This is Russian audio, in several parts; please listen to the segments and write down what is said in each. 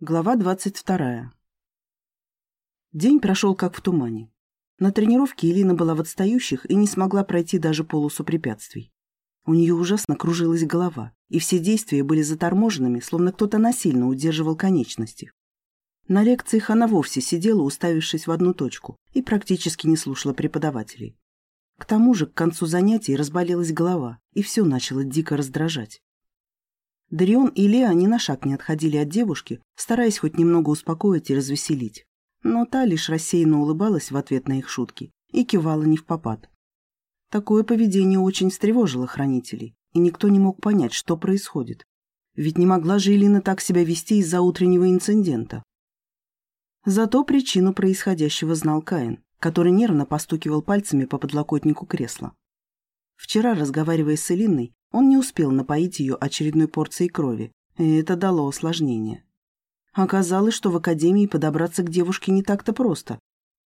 Глава 22. День прошел как в тумане. На тренировке Элина была в отстающих и не смогла пройти даже полосу препятствий. У нее ужасно кружилась голова, и все действия были заторможенными, словно кто-то насильно удерживал конечности. На лекциях она вовсе сидела, уставившись в одну точку, и практически не слушала преподавателей. К тому же к концу занятий разболелась голова, и все начало дико раздражать. Дарион и Леа ни на шаг не отходили от девушки, стараясь хоть немного успокоить и развеселить. Но та лишь рассеянно улыбалась в ответ на их шутки и кивала не в попад. Такое поведение очень встревожило хранителей, и никто не мог понять, что происходит. Ведь не могла же Элина так себя вести из-за утреннего инцидента. Зато причину происходящего знал Каин, который нервно постукивал пальцами по подлокотнику кресла. Вчера, разговаривая с Элиной, он не успел напоить ее очередной порцией крови, и это дало осложнение. Оказалось, что в академии подобраться к девушке не так-то просто.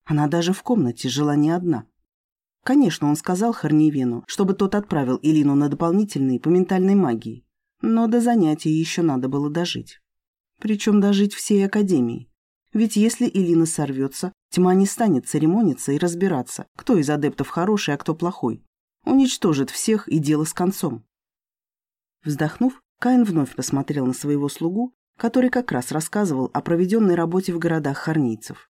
Она даже в комнате жила не одна. Конечно, он сказал Харнивену, чтобы тот отправил Илину на дополнительные по ментальной магии, но до занятий еще надо было дожить. Причем дожить всей академии. Ведь если Илина сорвется, тьма не станет церемониться и разбираться, кто из адептов хороший, а кто плохой. Уничтожит всех и дело с концом. Вздохнув, Каин вновь посмотрел на своего слугу, который как раз рассказывал о проведенной работе в городах хорнийцев.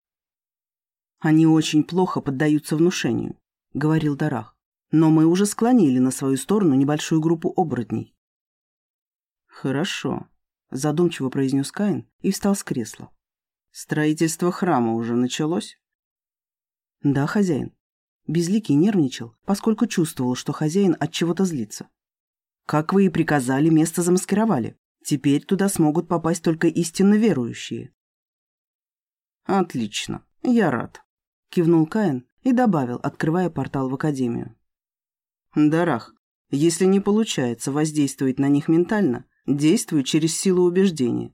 «Они очень плохо поддаются внушению», — говорил Дарах. «Но мы уже склонили на свою сторону небольшую группу оборотней». «Хорошо», — задумчиво произнес Каин и встал с кресла. «Строительство храма уже началось?» «Да, хозяин». Безликий нервничал, поскольку чувствовал, что хозяин от чего-то злится. Как вы и приказали, место замаскировали. Теперь туда смогут попасть только истинно верующие. Отлично, я рад. Кивнул Каин и добавил, открывая портал в Академию. Дарах, если не получается воздействовать на них ментально, действуй через силу убеждения.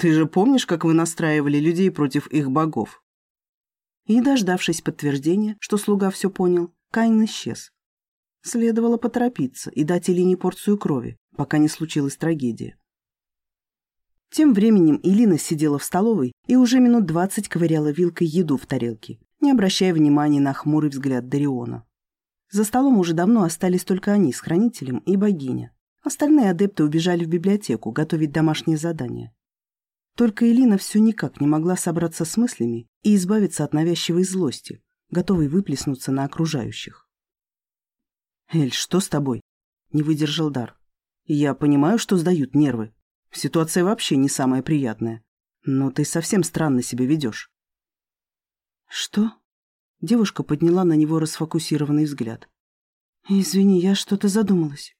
Ты же помнишь, как вы настраивали людей против их богов? И, дождавшись подтверждения, что слуга все понял, Каин исчез, Следовало поторопиться и дать Элине порцию крови, пока не случилась трагедия. Тем временем Элина сидела в столовой и уже минут двадцать ковыряла вилкой еду в тарелке, не обращая внимания на хмурый взгляд Дариона. За столом уже давно остались только они с хранителем и богиня. Остальные адепты убежали в библиотеку готовить домашние задания. Только Элина все никак не могла собраться с мыслями и избавиться от навязчивой злости, готовой выплеснуться на окружающих. «Эль, что с тобой?» — не выдержал Дар. «Я понимаю, что сдают нервы. Ситуация вообще не самая приятная. Но ты совсем странно себя ведешь». «Что?» Девушка подняла на него расфокусированный взгляд. «Извини, я что-то задумалась».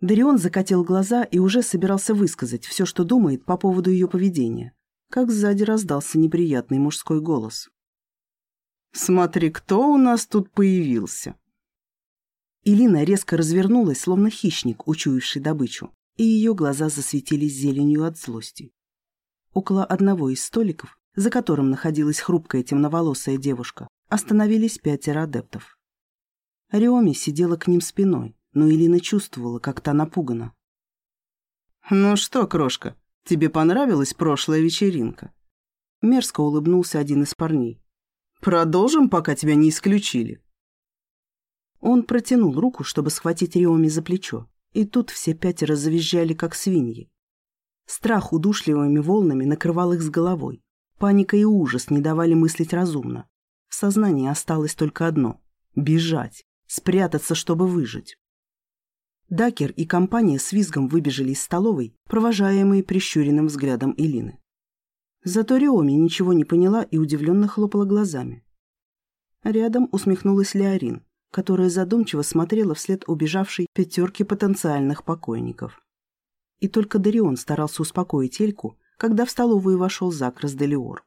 Дарион закатил глаза и уже собирался высказать все, что думает по поводу ее поведения, как сзади раздался неприятный мужской голос. «Смотри, кто у нас тут появился!» Илина резко развернулась, словно хищник, учуявший добычу, и ее глаза засветились зеленью от злости. Около одного из столиков, за которым находилась хрупкая темноволосая девушка, остановились пятеро адептов. Риоми сидела к ним спиной, но Илина чувствовала, как та напугана. «Ну что, крошка, тебе понравилась прошлая вечеринка?» Мерзко улыбнулся один из парней. «Продолжим, пока тебя не исключили». Он протянул руку, чтобы схватить Риоми за плечо, и тут все пятеро завизжали, как свиньи. Страх удушливыми волнами накрывал их с головой. Паника и ужас не давали мыслить разумно. В сознании осталось только одно — бежать, спрятаться, чтобы выжить. Дакер и компания с визгом выбежали из столовой, провожаемые прищуренным взглядом Илины. Зато Риоми ничего не поняла и удивленно хлопала глазами. Рядом усмехнулась Леорин, которая задумчиво смотрела вслед убежавшей пятерки потенциальных покойников. И только Дарион старался успокоить Эльку, когда в столовую вошел Зак Разделиор.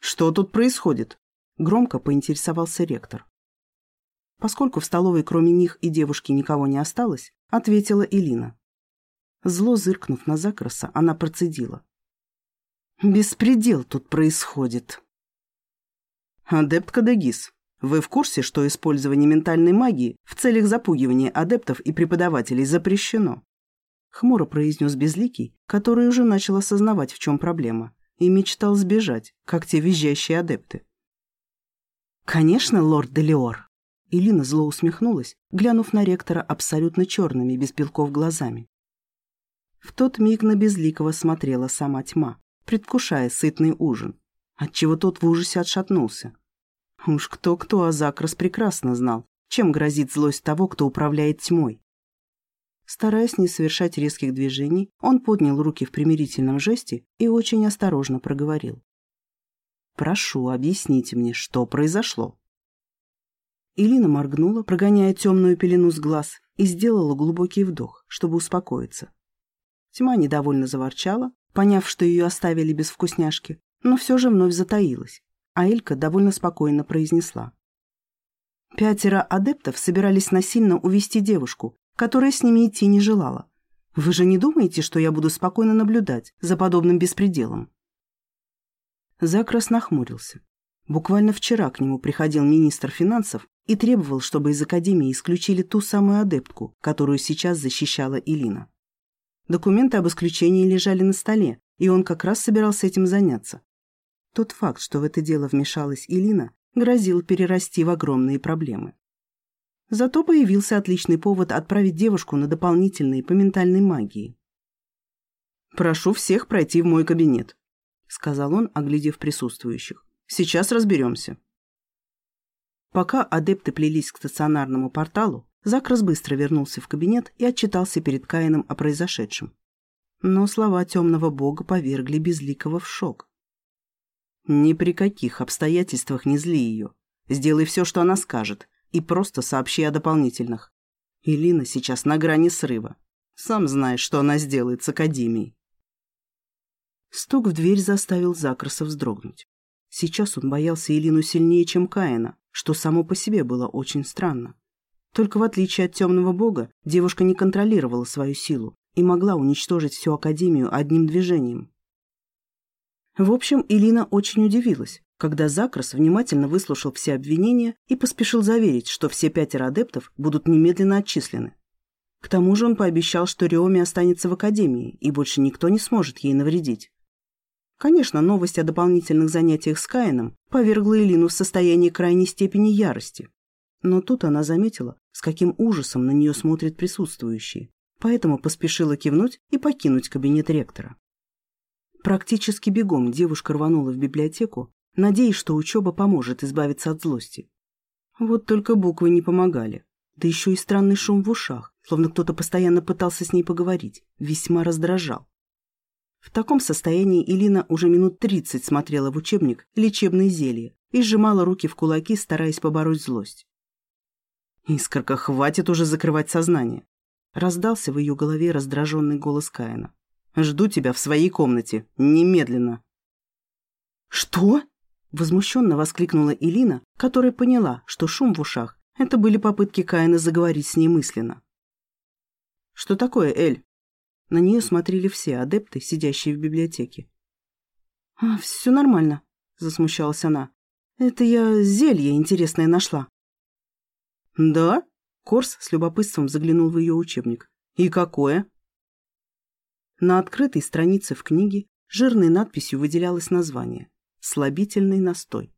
«Что тут происходит?» — громко поинтересовался ректор. Поскольку в столовой кроме них и девушки никого не осталось, ответила Элина. Зло зыркнув на Закраса, она процедила. «Беспредел тут происходит!» «Адепт Кадегис, вы в курсе, что использование ментальной магии в целях запугивания адептов и преподавателей запрещено? Хмуро произнес Безликий, который уже начал осознавать, в чем проблема, и мечтал сбежать, как те визжащие адепты. «Конечно, лорд Делиор!» Илина зло усмехнулась, глянув на ректора абсолютно черными, без белков глазами. В тот миг на Безликого смотрела сама тьма, предвкушая сытный ужин, отчего тот в ужасе отшатнулся. Уж кто-кто, а прекрасно знал, чем грозит злость того, кто управляет тьмой. Стараясь не совершать резких движений, он поднял руки в примирительном жесте и очень осторожно проговорил. «Прошу, объясните мне, что произошло?» Илина моргнула, прогоняя темную пелену с глаз, и сделала глубокий вдох, чтобы успокоиться. Тьма недовольно заворчала, поняв, что ее оставили без вкусняшки, но все же вновь затаилась, а Элька довольно спокойно произнесла. Пятеро адептов собирались насильно увести девушку, которая с ними идти не желала. Вы же не думаете, что я буду спокойно наблюдать за подобным беспределом?» Закрас нахмурился. Буквально вчера к нему приходил министр финансов и требовал, чтобы из Академии исключили ту самую адептку, которую сейчас защищала Илина. Документы об исключении лежали на столе, и он как раз собирался этим заняться. Тот факт, что в это дело вмешалась Илина, грозил перерасти в огромные проблемы. Зато появился отличный повод отправить девушку на дополнительные по ментальной магии. «Прошу всех пройти в мой кабинет», — сказал он, оглядев присутствующих. «Сейчас разберемся». Пока адепты плелись к стационарному порталу, Закрас быстро вернулся в кабинет и отчитался перед Каином о произошедшем. Но слова темного бога повергли Безликого в шок. «Ни при каких обстоятельствах не зли ее. Сделай все, что она скажет, и просто сообщи о дополнительных. Илина сейчас на грани срыва. Сам знаешь, что она сделает с Академией. Стук в дверь заставил Закраса вздрогнуть. Сейчас он боялся Илину сильнее, чем Каина, что само по себе было очень странно. Только в отличие от темного бога, девушка не контролировала свою силу и могла уничтожить всю Академию одним движением. В общем, Илина очень удивилась, когда Закрас внимательно выслушал все обвинения и поспешил заверить, что все пятеро адептов будут немедленно отчислены. К тому же он пообещал, что Риоми останется в Академии, и больше никто не сможет ей навредить. Конечно, новость о дополнительных занятиях с Каином повергла Элину в состояние крайней степени ярости. Но тут она заметила, с каким ужасом на нее смотрят присутствующие, поэтому поспешила кивнуть и покинуть кабинет ректора. Практически бегом девушка рванула в библиотеку, надеясь, что учеба поможет избавиться от злости. Вот только буквы не помогали. Да еще и странный шум в ушах, словно кто-то постоянно пытался с ней поговорить, весьма раздражал. В таком состоянии Илина уже минут тридцать смотрела в учебник «Лечебные зелья» и сжимала руки в кулаки, стараясь побороть злость. «Искорка, хватит уже закрывать сознание!» Раздался в ее голове раздраженный голос Каина. «Жду тебя в своей комнате. Немедленно!» «Что?» Возмущенно воскликнула Илина, которая поняла, что шум в ушах – это были попытки Каина заговорить с ней мысленно. «Что такое, Эль?» На нее смотрели все адепты, сидящие в библиотеке. «А, «Все нормально», – засмущалась она. «Это я зелье интересное нашла». «Да?» – Корс с любопытством заглянул в ее учебник. «И какое?» На открытой странице в книге жирной надписью выделялось название слабительный настой.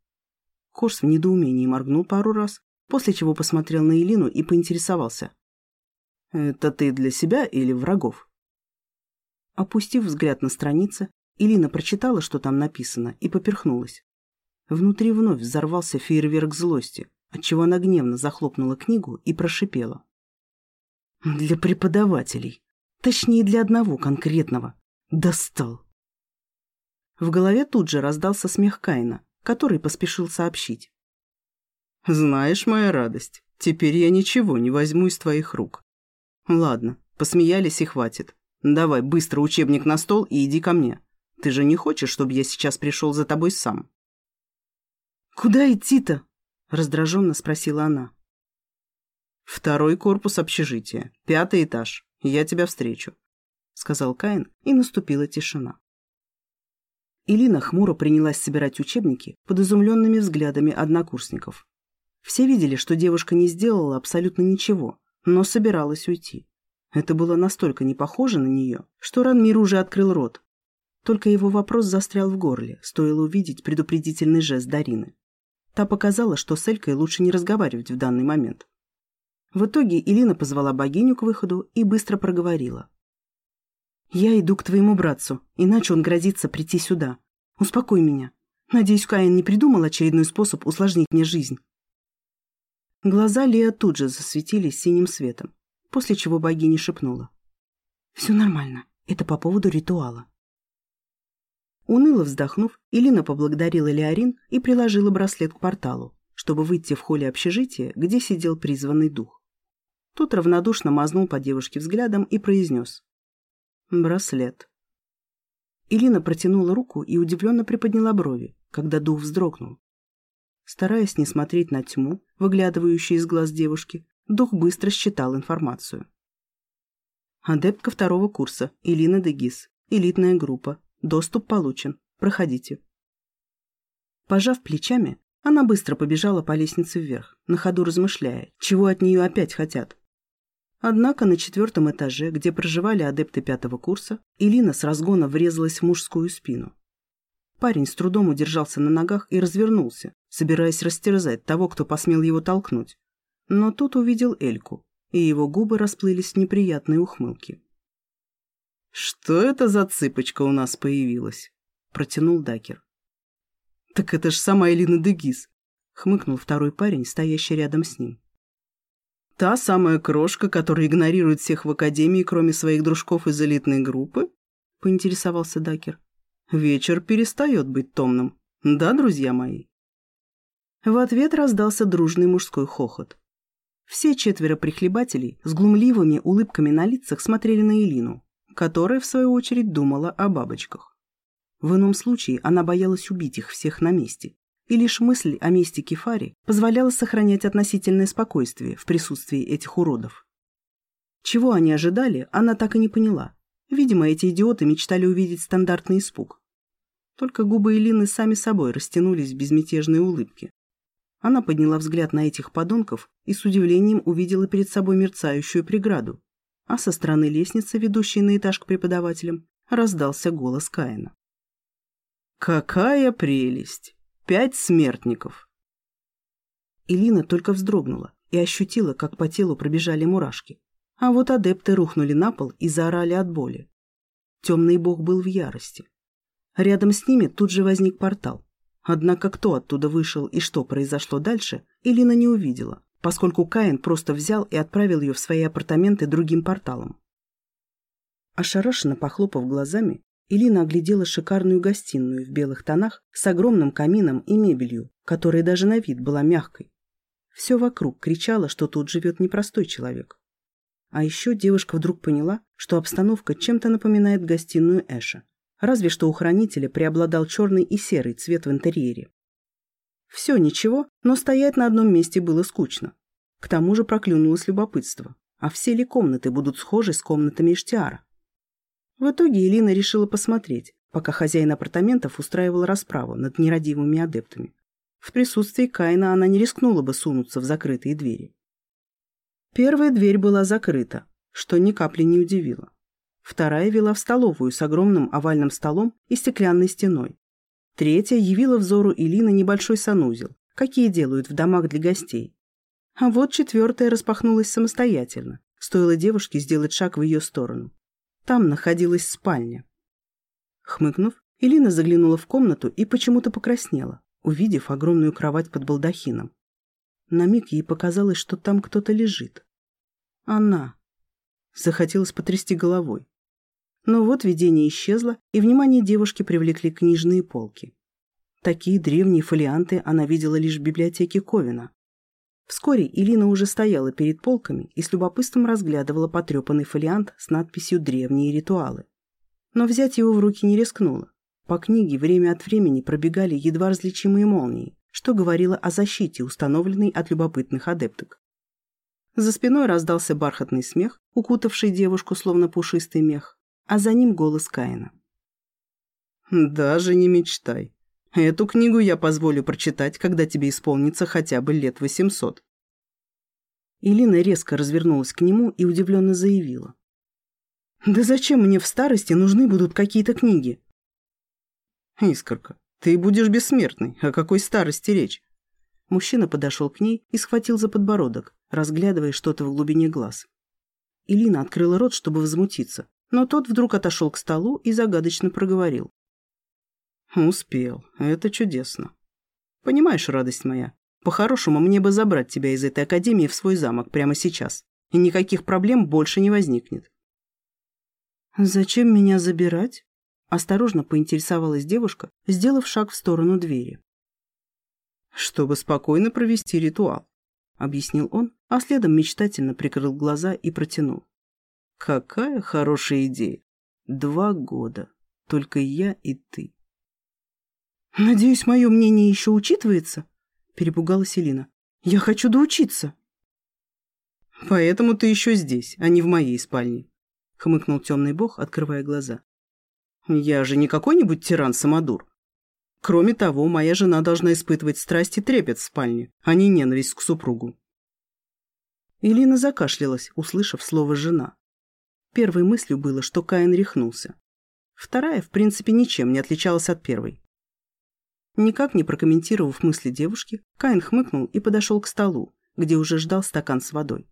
Корс в недоумении моргнул пару раз, после чего посмотрел на Элину и поинтересовался. «Это ты для себя или врагов?» Опустив взгляд на страницы, Элина прочитала, что там написано, и поперхнулась. Внутри вновь взорвался фейерверк злости, отчего она гневно захлопнула книгу и прошипела. «Для преподавателей. Точнее, для одного конкретного. Достал!» В голове тут же раздался смех Кайна, который поспешил сообщить. «Знаешь, моя радость, теперь я ничего не возьму из твоих рук. Ладно, посмеялись и хватит. Давай быстро учебник на стол и иди ко мне. Ты же не хочешь, чтобы я сейчас пришел за тобой сам?» «Куда идти-то?» – раздраженно спросила она. «Второй корпус общежития, пятый этаж. Я тебя встречу», – сказал Каин, и наступила тишина. Илина хмуро принялась собирать учебники под изумленными взглядами однокурсников. Все видели, что девушка не сделала абсолютно ничего, но собиралась уйти. Это было настолько не похоже на нее, что Ранмир уже открыл рот. Только его вопрос застрял в горле, стоило увидеть предупредительный жест Дарины. Та показала, что с Элькой лучше не разговаривать в данный момент. В итоге Илина позвала богиню к выходу и быстро проговорила. «Я иду к твоему братцу, иначе он грозится прийти сюда. Успокой меня. Надеюсь, Каин не придумал очередной способ усложнить мне жизнь». Глаза Леа тут же засветились синим светом, после чего богиня шепнула. «Все нормально. Это по поводу ритуала». Уныло вздохнув, Илина поблагодарила Леорин и приложила браслет к порталу, чтобы выйти в холле общежития, где сидел призванный дух. Тот равнодушно мазнул по девушке взглядом и произнес. «Браслет». Илина протянула руку и удивленно приподняла брови, когда дух вздрогнул. Стараясь не смотреть на тьму, выглядывающую из глаз девушки, дух быстро считал информацию. Адептка второго курса, Илина Дегис, элитная группа, Доступ получен. Проходите. Пожав плечами, она быстро побежала по лестнице вверх, на ходу размышляя, чего от нее опять хотят. Однако на четвертом этаже, где проживали адепты пятого курса, Илина с разгона врезалась в мужскую спину. Парень с трудом удержался на ногах и развернулся, собираясь растерзать того, кто посмел его толкнуть. Но тут увидел Эльку, и его губы расплылись в неприятной ухмылке. «Что это за цыпочка у нас появилась?» — протянул Дакер. «Так это ж сама Элина Дегис», — хмыкнул второй парень, стоящий рядом с ним. «Та самая крошка, которая игнорирует всех в Академии, кроме своих дружков из элитной группы?» — поинтересовался Дакер. «Вечер перестает быть томным. Да, друзья мои?» В ответ раздался дружный мужской хохот. Все четверо прихлебателей с глумливыми улыбками на лицах смотрели на Элину, которая, в свою очередь, думала о бабочках. В ином случае она боялась убить их всех на месте, и лишь мысль о месте Кефари позволяла сохранять относительное спокойствие в присутствии этих уродов. Чего они ожидали, она так и не поняла. Видимо, эти идиоты мечтали увидеть стандартный испуг. Только губы Элины сами собой растянулись в безмятежной улыбке. Она подняла взгляд на этих подонков и с удивлением увидела перед собой мерцающую преграду, а со стороны лестницы, ведущей на этаж к преподавателям, раздался голос Каина. «Какая прелесть! Пять смертников!» Илина только вздрогнула и ощутила, как по телу пробежали мурашки. А вот адепты рухнули на пол и заорали от боли. Темный бог был в ярости. Рядом с ними тут же возник портал. Однако кто оттуда вышел и что произошло дальше, Илина не увидела поскольку Каин просто взял и отправил ее в свои апартаменты другим порталом. Ошарашенно похлопав глазами, Илина оглядела шикарную гостиную в белых тонах с огромным камином и мебелью, которая даже на вид была мягкой. Все вокруг кричало, что тут живет непростой человек. А еще девушка вдруг поняла, что обстановка чем-то напоминает гостиную Эша. Разве что у хранителя преобладал черный и серый цвет в интерьере. Все ничего, но стоять на одном месте было скучно. К тому же проклюнулось любопытство. А все ли комнаты будут схожи с комнатами Иштиара? В итоге Элина решила посмотреть, пока хозяин апартаментов устраивал расправу над нерадивыми адептами. В присутствии Каина она не рискнула бы сунуться в закрытые двери. Первая дверь была закрыта, что ни капли не удивило. Вторая вела в столовую с огромным овальным столом и стеклянной стеной, Третья явила взору Илины небольшой санузел, какие делают в домах для гостей. А вот четвертая распахнулась самостоятельно, стоило девушке сделать шаг в ее сторону. Там находилась спальня. Хмыкнув, Илина заглянула в комнату и почему-то покраснела, увидев огромную кровать под балдахином. На миг ей показалось, что там кто-то лежит. Она. Захотелось потрясти головой. Но вот видение исчезло, и внимание девушки привлекли книжные полки. Такие древние фолианты она видела лишь в библиотеке Ковина. Вскоре Илина уже стояла перед полками и с любопытством разглядывала потрепанный фолиант с надписью «Древние ритуалы». Но взять его в руки не рискнула. По книге время от времени пробегали едва различимые молнии, что говорило о защите, установленной от любопытных адепток. За спиной раздался бархатный смех, укутавший девушку словно пушистый мех а за ним голос Каина. «Даже не мечтай. Эту книгу я позволю прочитать, когда тебе исполнится хотя бы лет восемьсот». Илина резко развернулась к нему и удивленно заявила. Да зачем мне в старости нужны будут какие-то книги? Искорка, ты будешь бессмертной. О какой старости речь? Мужчина подошел к ней и схватил за подбородок, разглядывая что-то в глубине глаз. Илина открыла рот, чтобы возмутиться, но тот вдруг отошел к столу и загадочно проговорил. «Успел. Это чудесно. Понимаешь, радость моя, по-хорошему мне бы забрать тебя из этой академии в свой замок прямо сейчас, и никаких проблем больше не возникнет». «Зачем меня забирать?» Осторожно поинтересовалась девушка, сделав шаг в сторону двери. «Чтобы спокойно провести ритуал», — объяснил он, а следом мечтательно прикрыл глаза и протянул. «Какая хорошая идея! Два года. Только я и ты». «Надеюсь, мое мнение еще учитывается?» — перепугалась Элина. «Я хочу доучиться». «Поэтому ты еще здесь, а не в моей спальне», — хмыкнул темный бог, открывая глаза. «Я же не какой-нибудь тиран-самодур. Кроме того, моя жена должна испытывать страсть и трепет в спальне, а не ненависть к супругу». Элина закашлялась, услышав слово «жена». Первой мыслью было, что Каин рехнулся. Вторая, в принципе, ничем не отличалась от первой. Никак не прокомментировав мысли девушки, Каин хмыкнул и подошел к столу, где уже ждал стакан с водой.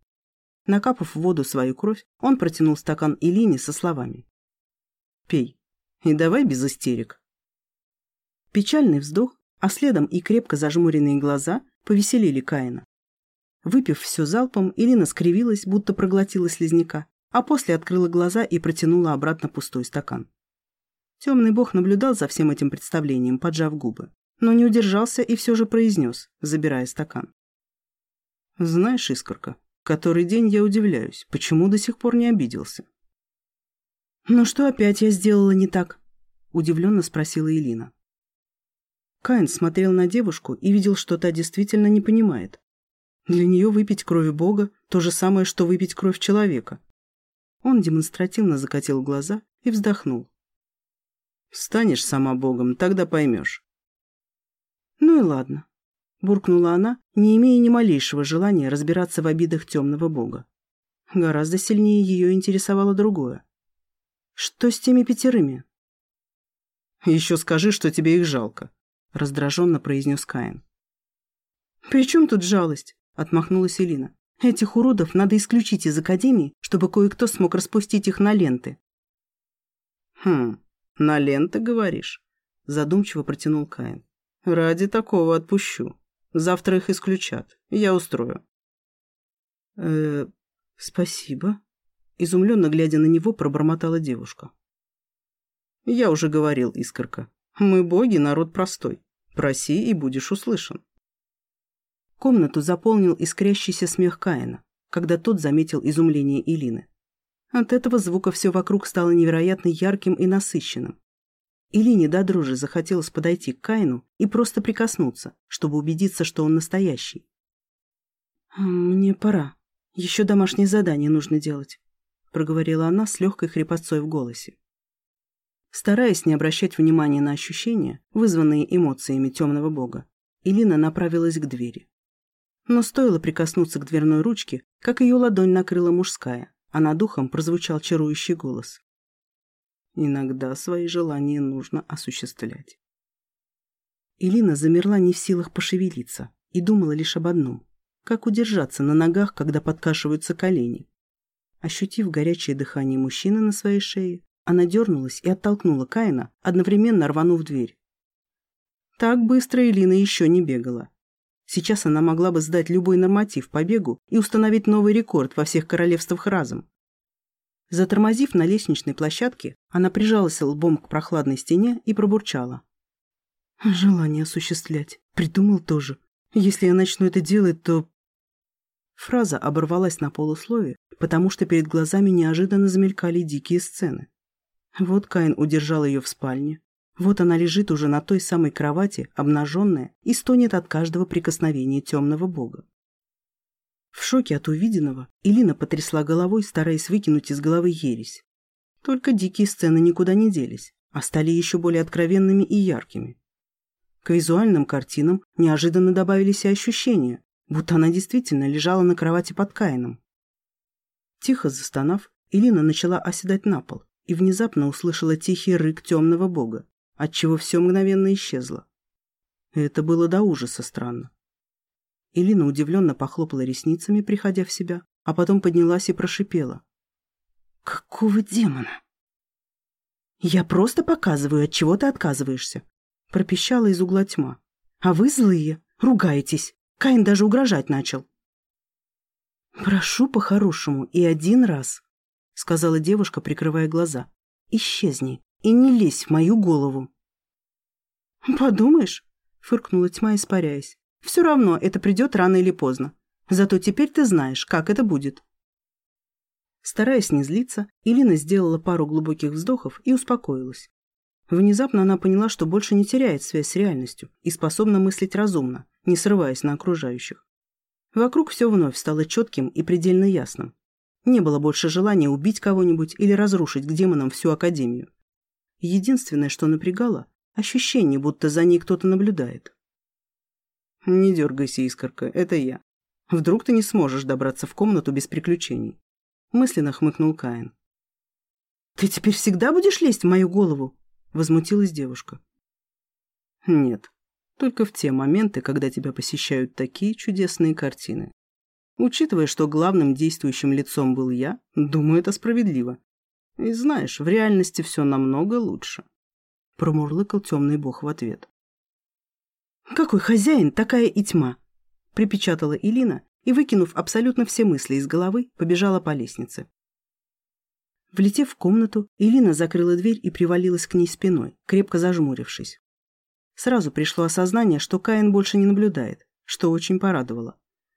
Накапав в воду свою кровь, он протянул стакан Илине со словами. «Пей. И давай без истерик». Печальный вздох, а следом и крепко зажмуренные глаза повеселили Каина. Выпив все залпом, Илина скривилась, будто проглотила слизняка, а после открыла глаза и протянула обратно пустой стакан. Темный бог наблюдал за всем этим представлением, поджав губы, но не удержался и все же произнес, забирая стакан. «Знаешь, Искорка, который день я удивляюсь, почему до сих пор не обиделся?» «Ну что опять я сделала не так?» – удивленно спросила Элина. Каин смотрел на девушку и видел, что та действительно не понимает. Для нее выпить кровь Бога – то же самое, что выпить кровь человека. Он демонстративно закатил глаза и вздохнул. Станешь сама богом, тогда поймешь. Ну и ладно, буркнула она, не имея ни малейшего желания разбираться в обидах темного бога. Гораздо сильнее ее интересовало другое. Что с теми пятерыми? Еще скажи, что тебе их жалко, раздраженно произнес Каин. «При чем тут жалость?» – отмахнулась Элина. «Этих уродов надо исключить из Академии, чтобы кое-кто смог распустить их на ленты». «Хм, «На ленты, говоришь?» Задумчиво протянул Каин. «Ради такого отпущу. Завтра их исключат. Я устрою». «Э, спасибо». Изумленно глядя на него, пробормотала девушка. «Я уже говорил, Искорка. Мы боги, народ простой. Проси, и будешь услышан». Комнату заполнил искрящийся смех Каина, когда тот заметил изумление Илины. От этого звука все вокруг стало невероятно ярким и насыщенным. Илине до дрожи захотелось подойти к Каину и просто прикоснуться, чтобы убедиться, что он настоящий. «Мне пора. Еще домашнее задание нужно делать», — проговорила она с легкой хрипотцой в голосе. Стараясь не обращать внимания на ощущения, вызванные эмоциями темного бога, Илина направилась к двери. Но стоило прикоснуться к дверной ручке, как ее ладонь накрыла мужская, а над ухом прозвучал чарующий голос. Иногда свои желания нужно осуществлять. Илина замерла не в силах пошевелиться и думала лишь об одном – как удержаться на ногах, когда подкашиваются колени. Ощутив горячее дыхание мужчины на своей шее, она дернулась и оттолкнула Каина, одновременно рванув дверь. Так быстро Илина еще не бегала. Сейчас она могла бы сдать любой норматив по бегу и установить новый рекорд во всех королевствах разом. Затормозив на лестничной площадке, она прижалась лбом к прохладной стене и пробурчала. «Желание осуществлять. Придумал тоже. Если я начну это делать, то...» Фраза оборвалась на полуслове, потому что перед глазами неожиданно замелькали дикие сцены. Вот Каин удержал ее в спальне, вот она лежит уже на той самой кровати, обнаженная, и стонет от каждого прикосновения темного бога. В шоке от увиденного Илина потрясла головой, стараясь выкинуть из головы ересь. Только дикие сцены никуда не делись, а стали еще более откровенными и яркими. К визуальным картинам неожиданно добавились и ощущения, будто она действительно лежала на кровати под Каином. Тихо застонав, Илина начала оседать на пол и внезапно услышала тихий рык темного бога, отчего все мгновенно исчезло. Это было до ужаса странно. Илина удивленно похлопала ресницами, приходя в себя, а потом поднялась и прошипела. «Какого демона?» «Я просто показываю, от чего ты отказываешься», — пропищала из угла тьма. «А вы злые, ругаетесь. Каин даже угрожать начал». «Прошу по-хорошему и один раз», — сказала девушка, прикрывая глаза. «Исчезни и не лезь в мою голову». «Подумаешь», — фыркнула тьма, испаряясь. «Все равно это придет рано или поздно. Зато теперь ты знаешь, как это будет». Стараясь не злиться, Илина сделала пару глубоких вздохов и успокоилась. Внезапно она поняла, что больше не теряет связь с реальностью и способна мыслить разумно, не срываясь на окружающих. Вокруг все вновь стало четким и предельно ясным. Не было больше желания убить кого-нибудь или разрушить к демонам всю Академию. Единственное, что напрягало – ощущение, будто за ней кто-то наблюдает. «Не дергайся, искорка, это я. Вдруг ты не сможешь добраться в комнату без приключений мысленно хмыкнул Каин. «Ты теперь всегда будешь лезть в мою голову?» — возмутилась девушка. «Нет, только в те моменты, когда тебя посещают такие чудесные картины. Учитывая, что главным действующим лицом был я, думаю, это справедливо. И знаешь, в реальности все намного лучше», — промурлыкал темный бог в ответ. «Какой хозяин, такая и тьма!» — припечатала Илина и, выкинув абсолютно все мысли из головы, побежала по лестнице. Влетев в комнату, Элина закрыла дверь и привалилась к ней спиной, крепко зажмурившись. Сразу пришло осознание, что Каин больше не наблюдает, что очень порадовало.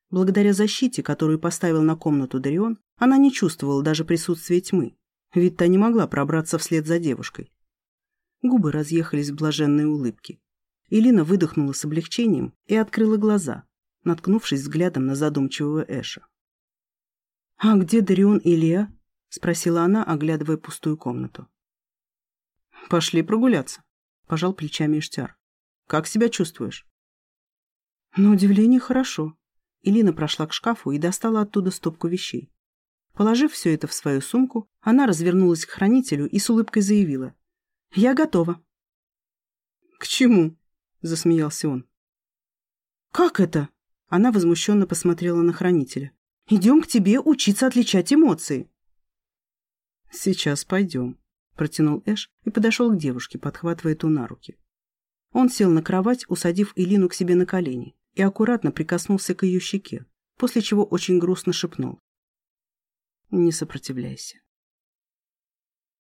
Благодаря защите, которую поставил на комнату Дарион, она не чувствовала даже присутствия тьмы, ведь та не могла пробраться вслед за девушкой. Губы разъехались в блаженной улыбке. Элина выдохнула с облегчением и открыла глаза, наткнувшись взглядом на задумчивого Эша. «А где Дарион и Леа?» — спросила она, оглядывая пустую комнату. «Пошли прогуляться», — пожал плечами Иштяр. «Как себя чувствуешь?» «На удивление, хорошо». Илина прошла к шкафу и достала оттуда стопку вещей. Положив все это в свою сумку, она развернулась к хранителю и с улыбкой заявила. «Я готова». «К чему?» — засмеялся он. «Как это?» Она возмущенно посмотрела на хранителя. «Идем к тебе учиться отличать эмоции». «Сейчас пойдем», — протянул Эш и подошел к девушке, подхватывая ту на руки. Он сел на кровать, усадив Илину к себе на колени, и аккуратно прикоснулся к ее щеке, после чего очень грустно шепнул. «Не сопротивляйся.